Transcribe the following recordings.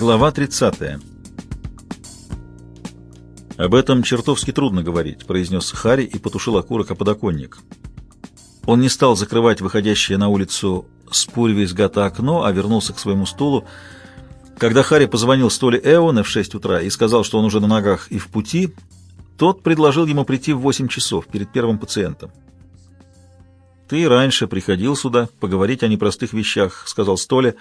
Глава 30. «Об этом чертовски трудно говорить», — произнес Харри и потушил окурок о подоконник. Он не стал закрывать выходящее на улицу с пульвой сгата окно, а вернулся к своему стулу. Когда Харри позвонил Столе Эоне в 6 утра и сказал, что он уже на ногах и в пути, тот предложил ему прийти в 8 часов перед первым пациентом. «Ты раньше приходил сюда поговорить о непростых вещах», — сказал Столе.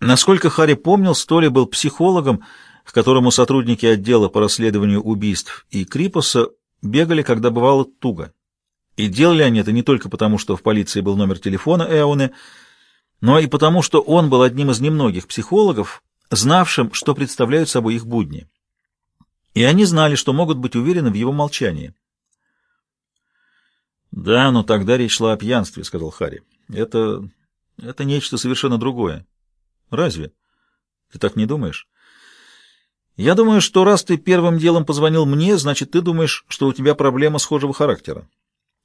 Насколько Харри помнил, Столи был психологом, к которому сотрудники отдела по расследованию убийств и Крипоса бегали, когда бывало туго. И делали они это не только потому, что в полиции был номер телефона Эоне, но и потому, что он был одним из немногих психологов, знавшим, что представляют собой их будни. И они знали, что могут быть уверены в его молчании. «Да, но тогда речь шла о пьянстве», — сказал Харри. «Это... это нечто совершенно другое». Разве? Ты так не думаешь? Я думаю, что раз ты первым делом позвонил мне, значит, ты думаешь, что у тебя проблема схожего характера.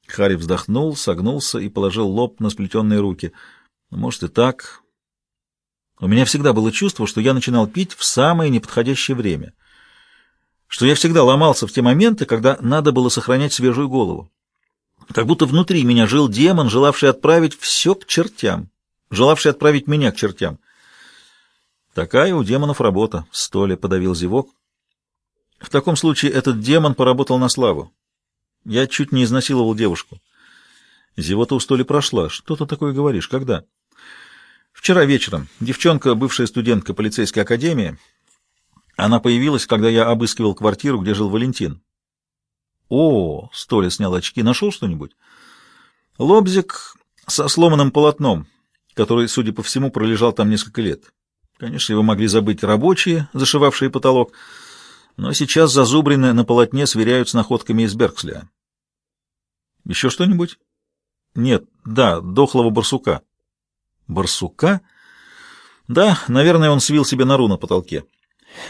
Харри вздохнул, согнулся и положил лоб на сплетенные руки. Может и так. У меня всегда было чувство, что я начинал пить в самое неподходящее время. Что я всегда ломался в те моменты, когда надо было сохранять свежую голову. Как будто внутри меня жил демон, желавший отправить все к чертям, желавший отправить меня к чертям. Такая у демонов работа. Столи подавил зевок. В таком случае этот демон поработал на славу. Я чуть не изнасиловал девушку. Зевота у Столи прошла. Что ты такое говоришь? Когда? Вчера вечером. Девчонка, бывшая студентка полицейской академии. Она появилась, когда я обыскивал квартиру, где жил Валентин. О, Столи снял очки. Нашел что-нибудь? Лобзик со сломанным полотном, который, судя по всему, пролежал там несколько лет. Конечно, его могли забыть рабочие, зашивавшие потолок, но сейчас зазубрины на полотне сверяют с находками из Берксля. Еще что-нибудь? Нет, да, дохлого барсука. Барсука? Да, наверное, он свил себе нору на потолке.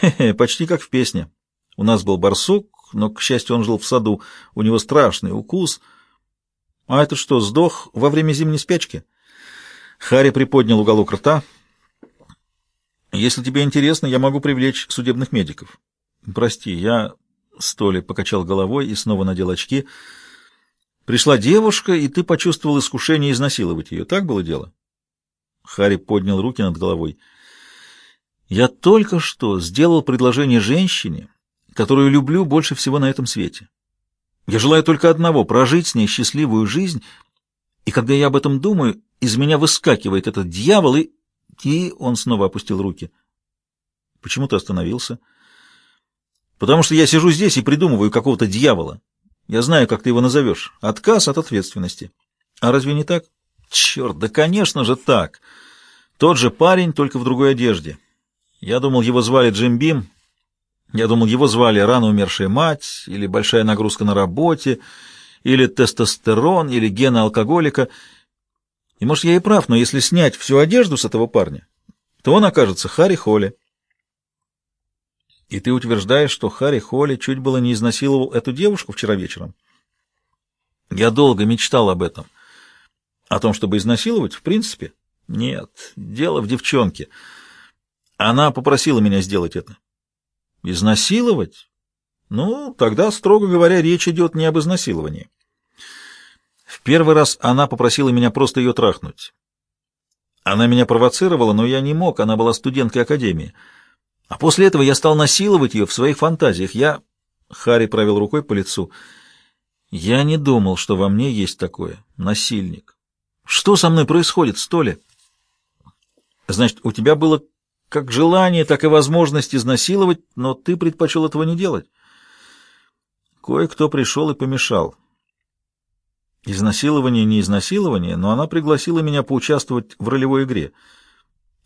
Хе-хе, почти как в песне. У нас был барсук, но, к счастью, он жил в саду. У него страшный укус. А это что, сдох во время зимней спячки? Харри приподнял уголок рта. Если тебе интересно, я могу привлечь судебных медиков. Прости, я... Столи покачал головой и снова надел очки. Пришла девушка, и ты почувствовал искушение изнасиловать ее. Так было дело? Харри поднял руки над головой. Я только что сделал предложение женщине, которую люблю больше всего на этом свете. Я желаю только одного — прожить с ней счастливую жизнь, и когда я об этом думаю, из меня выскакивает этот дьявол и... И он снова опустил руки. Почему ты остановился? Потому что я сижу здесь и придумываю какого-то дьявола. Я знаю, как ты его назовешь. Отказ от ответственности. А разве не так? Черт, да конечно же так. Тот же парень, только в другой одежде. Я думал, его звали Джим Бим. Я думал, его звали рано умершая мать, или большая нагрузка на работе, или тестостерон, или гены алкоголика — и, может, я и прав, но если снять всю одежду с этого парня, то он окажется Харри Холли. И ты утверждаешь, что Харри Холли чуть было не изнасиловал эту девушку вчера вечером? Я долго мечтал об этом. О том, чтобы изнасиловать, в принципе? Нет, дело в девчонке. Она попросила меня сделать это. Изнасиловать? Ну, тогда, строго говоря, речь идет не об изнасиловании. В первый раз она попросила меня просто ее трахнуть. Она меня провоцировала, но я не мог, она была студенткой академии. А после этого я стал насиловать ее в своих фантазиях. Я... Харри провел рукой по лицу. Я не думал, что во мне есть такое. Насильник. Что со мной происходит, Столи? Значит, у тебя было как желание, так и возможность изнасиловать, но ты предпочел этого не делать. Кое-кто пришел и помешал. Изнасилование не изнасилование, но она пригласила меня поучаствовать в ролевой игре.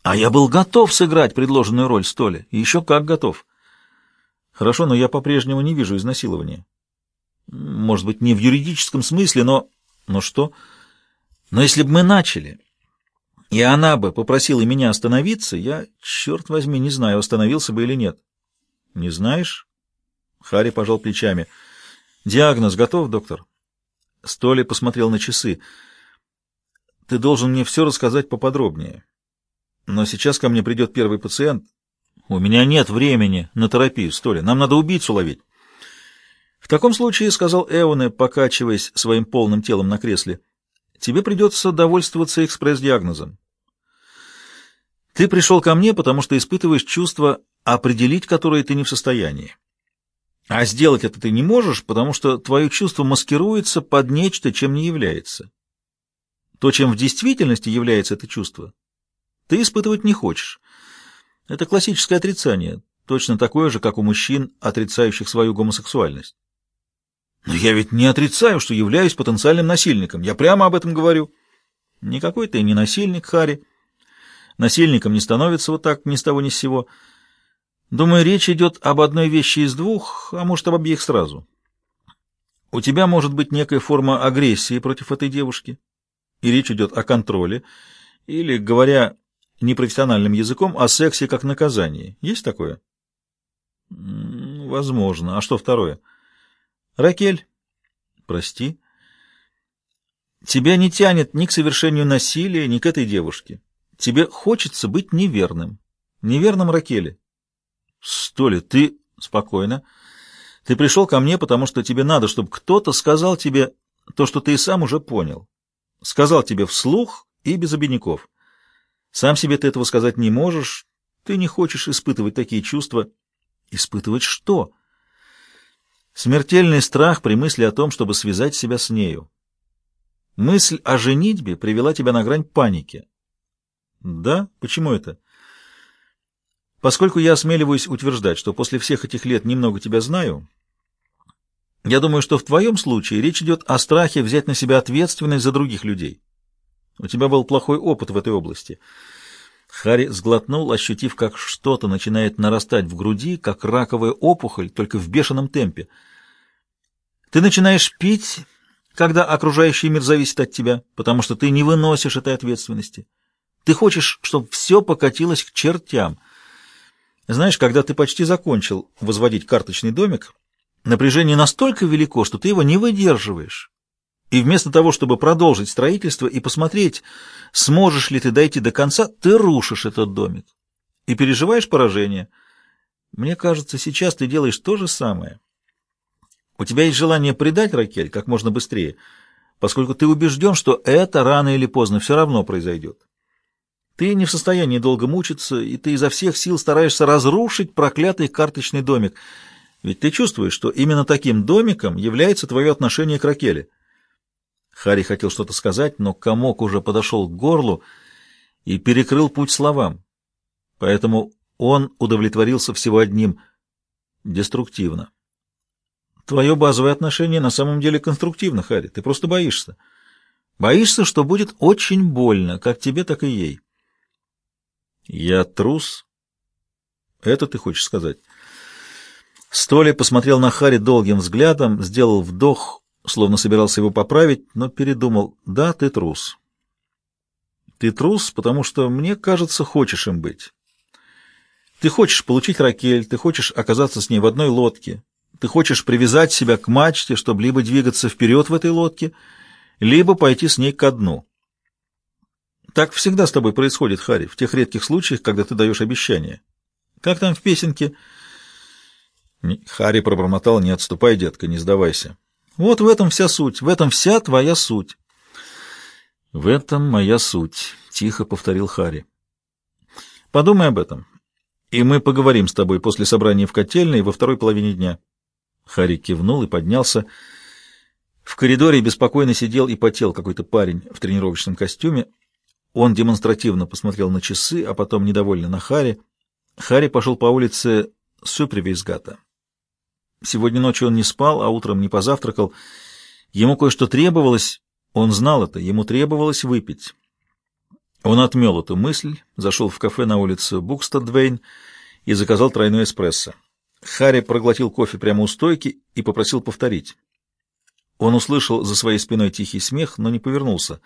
А я был готов сыграть предложенную роль Столи. И еще как готов. Хорошо, но я по-прежнему не вижу изнасилования. Может быть, не в юридическом смысле, но... Но что? Но если бы мы начали, и она бы попросила меня остановиться, я, черт возьми, не знаю, остановился бы или нет. Не знаешь? Харри пожал плечами. Диагноз готов, доктор? Столи посмотрел на часы. «Ты должен мне все рассказать поподробнее. Но сейчас ко мне придет первый пациент. У меня нет времени на терапию, Столи. Нам надо убийцу ловить. В таком случае, — сказал Эоне, покачиваясь своим полным телом на кресле, — тебе придется довольствоваться экспресс-диагнозом. Ты пришел ко мне, потому что испытываешь чувства, определить которые ты не в состоянии. А сделать это ты не можешь, потому что твое чувство маскируется под нечто, чем не является. То, чем в действительности является это чувство, ты испытывать не хочешь. Это классическое отрицание, точно такое же, как у мужчин, отрицающих свою гомосексуальность. Но я ведь не отрицаю, что являюсь потенциальным насильником. Я прямо об этом говорю. Никакой ты не насильник, Хари. Насильником не становится вот так ни с того ни с сего. Думаю, речь идет об одной вещи из двух, а может, об обеих сразу. У тебя может быть некая форма агрессии против этой девушки, и речь идет о контроле, или, говоря непрофессиональным языком, о сексе как наказании. Есть такое? Возможно. А что второе? Ракель, прости. Тебя не тянет ни к совершению насилия, ни к этой девушке. Тебе хочется быть неверным. Неверным Ракеле. Столи, ты... Спокойно. Ты пришел ко мне, потому что тебе надо, чтобы кто-то сказал тебе то, что ты и сам уже понял. Сказал тебе вслух и без обиняков. Сам себе ты этого сказать не можешь. Ты не хочешь испытывать такие чувства. Испытывать что? Смертельный страх при мысли о том, чтобы связать себя с нею. Мысль о женитьбе привела тебя на грань паники. Да? Почему это? Поскольку я осмеливаюсь утверждать, что после всех этих лет немного тебя знаю, я думаю, что в твоем случае речь идет о страхе взять на себя ответственность за других людей. У тебя был плохой опыт в этой области. Харри сглотнул, ощутив, как что-то начинает нарастать в груди, как раковая опухоль, только в бешеном темпе. Ты начинаешь пить, когда окружающий мир зависит от тебя, потому что ты не выносишь этой ответственности. Ты хочешь, чтобы все покатилось к чертям. Знаешь, когда ты почти закончил возводить карточный домик, напряжение настолько велико, что ты его не выдерживаешь. И вместо того, чтобы продолжить строительство и посмотреть, сможешь ли ты дойти до конца, ты рушишь этот домик и переживаешь поражение. Мне кажется, сейчас ты делаешь то же самое. У тебя есть желание предать Ракель как можно быстрее, поскольку ты убежден, что это рано или поздно все равно произойдет. Ты не в состоянии долго мучиться, и ты изо всех сил стараешься разрушить проклятый карточный домик. Ведь ты чувствуешь, что именно таким домиком является твое отношение к Ракеле. Харри хотел что-то сказать, но комок уже подошел к горлу и перекрыл путь словам. Поэтому он удовлетворился всего одним — деструктивно. Твое базовое отношение на самом деле конструктивно, Харри. Ты просто боишься. Боишься, что будет очень больно, как тебе, так и ей. «Я трус?» «Это ты хочешь сказать?» Столи посмотрел на Хари долгим взглядом, сделал вдох, словно собирался его поправить, но передумал. «Да, ты трус. Ты трус, потому что, мне кажется, хочешь им быть. Ты хочешь получить Ракель, ты хочешь оказаться с ней в одной лодке, ты хочешь привязать себя к мачте, чтобы либо двигаться вперед в этой лодке, либо пойти с ней ко дну. Так всегда с тобой происходит, Харри, в тех редких случаях, когда ты даешь обещание. Как там в песенке? Харри пробормотал, не отступай, детка, не сдавайся. Вот в этом вся суть, в этом вся твоя суть. В этом моя суть, тихо повторил Харри. Подумай об этом, и мы поговорим с тобой после собрания в котельной во второй половине дня. Харри кивнул и поднялся. В коридоре беспокойно сидел и потел какой-то парень в тренировочном костюме. Он демонстративно посмотрел на часы, а потом недовольно на Хари. Хари пошел по улице Супривейсгата. Сегодня ночью он не спал, а утром не позавтракал. Ему кое-что требовалось, он знал это, ему требовалось выпить. Он отмел эту мысль, зашел в кафе на улице Букстадвейн и заказал тройной эспрессо. Харри проглотил кофе прямо у стойки и попросил повторить. Он услышал за своей спиной тихий смех, но не повернулся.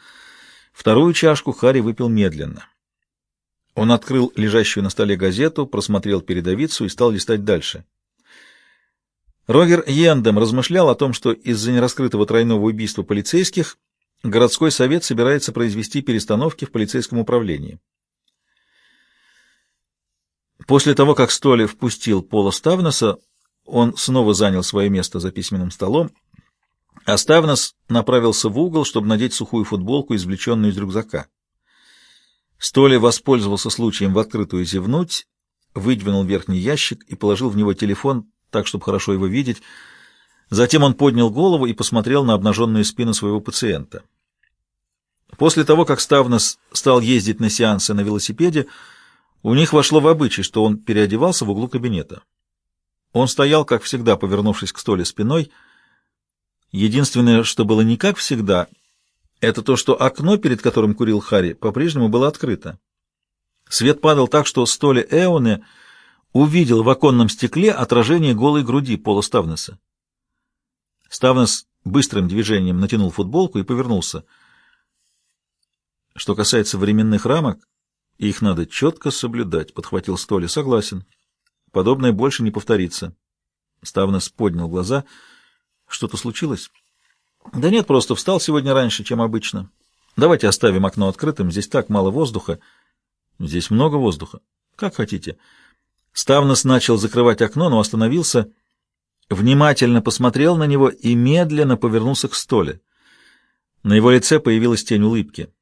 Вторую чашку Харри выпил медленно. Он открыл лежащую на столе газету, просмотрел передовицу и стал листать дальше. Рогер Йендем размышлял о том, что из-за нераскрытого тройного убийства полицейских городской совет собирается произвести перестановки в полицейском управлении. После того, как Столи впустил Пола Ставнеса, он снова занял свое место за письменным столом, Ставнес направился в угол, чтобы надеть сухую футболку, извлеченную из рюкзака. Столи воспользовался случаем в открытую зевнуть, выдвинул верхний ящик и положил в него телефон так, чтобы хорошо его видеть. Затем он поднял голову и посмотрел на обнаженную спину своего пациента. После того, как Ставнес стал ездить на сеансы на велосипеде, у них вошло в обычай, что он переодевался в углу кабинета. Он стоял, как всегда, повернувшись к столе спиной. Единственное, что было не как всегда, это то, что окно, перед которым курил Харри, по-прежнему было открыто. Свет падал так, что Столи Эоне увидел в оконном стекле отражение голой груди Пола Ставнеса. Ставнес быстрым движением натянул футболку и повернулся. Что касается временных рамок, их надо четко соблюдать, — подхватил Столи. Согласен. Подобное больше не повторится. Ставнес поднял глаза. Что-то случилось? Да нет, просто встал сегодня раньше, чем обычно. Давайте оставим окно открытым, здесь так мало воздуха. Здесь много воздуха. Как хотите. Ставнес начал закрывать окно, но остановился, внимательно посмотрел на него и медленно повернулся к столе. На его лице появилась тень улыбки.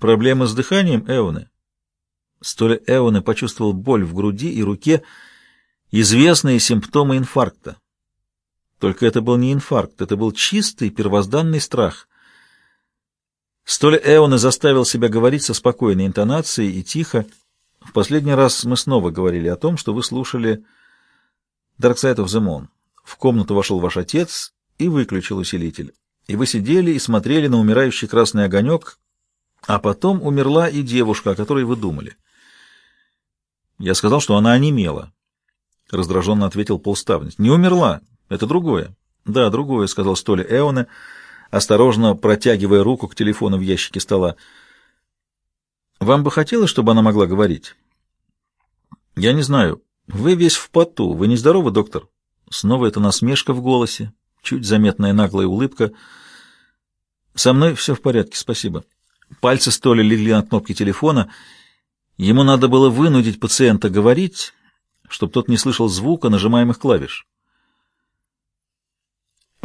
Проблемы с дыханием, Эоне? Столе Эоне почувствовал боль в груди и руке, известные симптомы инфаркта. Только это был не инфаркт, это был чистый первозданный страх. Столь Эоне заставил себя говорить со спокойной интонацией и тихо. В последний раз мы снова говорили о том, что вы слушали the Moon. В комнату вошел ваш отец и выключил усилитель. И вы сидели и смотрели на умирающий красный огонек, а потом умерла и девушка, о которой вы думали. Я сказал, что она онемела. Раздраженно ответил полставниц. Не умерла. Это другое. Да, другое, сказал Столи Эоне, осторожно протягивая руку к телефону в ящике стола. Вам бы хотелось, чтобы она могла говорить? Я не знаю. Вы весь в поту. Вы не здоровы, доктор? Снова эта насмешка в голосе, чуть заметная наглая улыбка. Со мной все в порядке, спасибо. Пальцы Столи легли на кнопки телефона. Ему надо было вынудить пациента говорить, чтобы тот не слышал звука нажимаемых клавиш.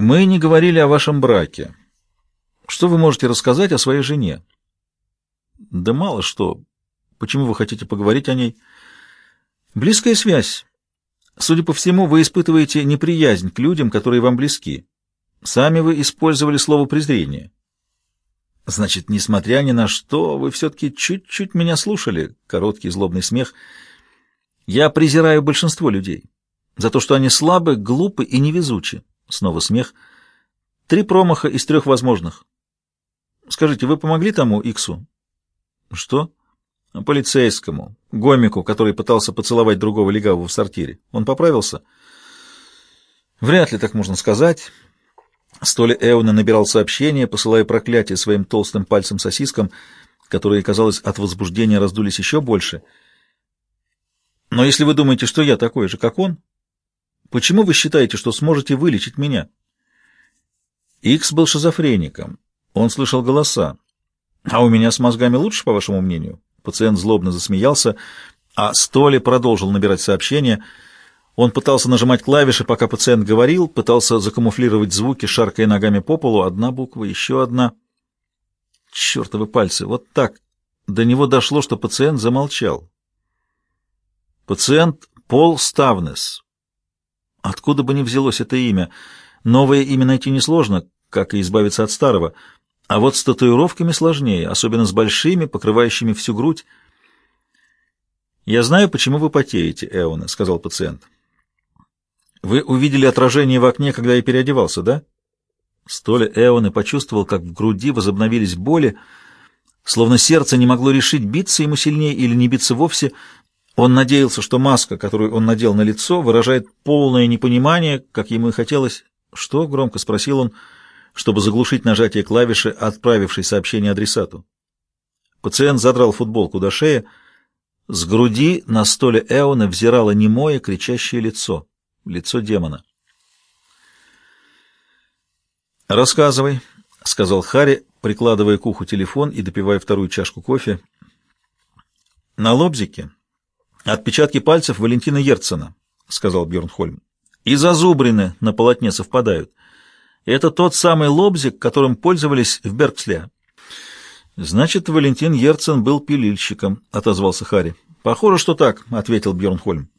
Мы не говорили о вашем браке. Что вы можете рассказать о своей жене? Да мало что. Почему вы хотите поговорить о ней? Близкая связь. Судя по всему, вы испытываете неприязнь к людям, которые вам близки. Сами вы использовали слово презрение. Значит, несмотря ни на что, вы все-таки чуть-чуть меня слушали. Короткий злобный смех. Я презираю большинство людей за то, что они слабы, глупы и невезучи. Снова смех. Три промаха из трех возможных. Скажите, вы помогли тому Иксу? Что? Полицейскому, гомику, который пытался поцеловать другого легавого в сортире. Он поправился? Вряд ли так можно сказать. Столи Эуна набирал сообщения, посылая проклятие своим толстым пальцем сосискам, которые, казалось, от возбуждения раздулись еще больше. Но если вы думаете, что я такой же, как он, Почему вы считаете, что сможете вылечить меня? Икс был шизофреником. Он слышал голоса. А у меня с мозгами лучше, по вашему мнению? Пациент злобно засмеялся, а Столи продолжил набирать сообщения. Он пытался нажимать клавиши, пока пациент говорил, пытался закамуфлировать звуки, шаркая ногами по полу. Одна буква, еще одна. Чертовы пальцы, вот так. До него дошло, что пациент замолчал. Пациент Пол Ставнес. Откуда бы ни взялось это имя? Новое имя найти несложно, как и избавиться от старого. А вот с татуировками сложнее, особенно с большими, покрывающими всю грудь. «Я знаю, почему вы потеете, Эона», — сказал пациент. «Вы увидели отражение в окне, когда я переодевался, да?» Столя Эоны почувствовал, как в груди возобновились боли, словно сердце не могло решить, биться ему сильнее или не биться вовсе, он надеялся, что маска, которую он надел на лицо, выражает полное непонимание, как ему и хотелось. «Что?» — громко спросил он, чтобы заглушить нажатие клавиши, отправившей сообщение адресату. Пациент задрал футболку до шеи. С груди на столе Эона взирало немое, кричащее лицо. Лицо демона. «Рассказывай», — сказал Харри, прикладывая к уху телефон и допивая вторую чашку кофе. «На лобзике Отпечатки пальцев Валентина Ерцена, сказал Бьернхольм. И зазубрины на полотне совпадают. Это тот самый лобзик, которым пользовались в Берксле. Значит, Валентин Ерцен был пилильщиком, отозвался Хари. Похоже, что так, ответил Бьернхольм.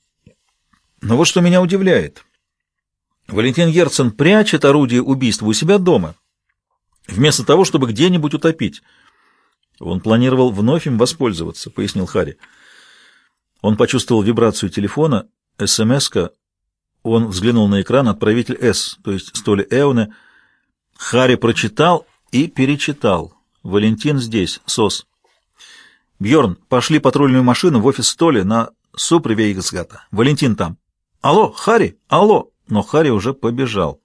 Но вот что меня удивляет. Валентин Ерцен прячет орудие убийства у себя дома, вместо того, чтобы где-нибудь утопить. Он планировал вновь им воспользоваться, пояснил Хари. Он почувствовал вибрацию телефона, СМС-ка. Он взглянул на экран «Отправитель С», то есть Столи Эоне. Хари прочитал и перечитал. «Валентин здесь, СОС». Бьорн, пошли патрульную машину в офис Столи на Супривейгсгата. Валентин там. Алло, Хари, алло. Но Хари уже побежал.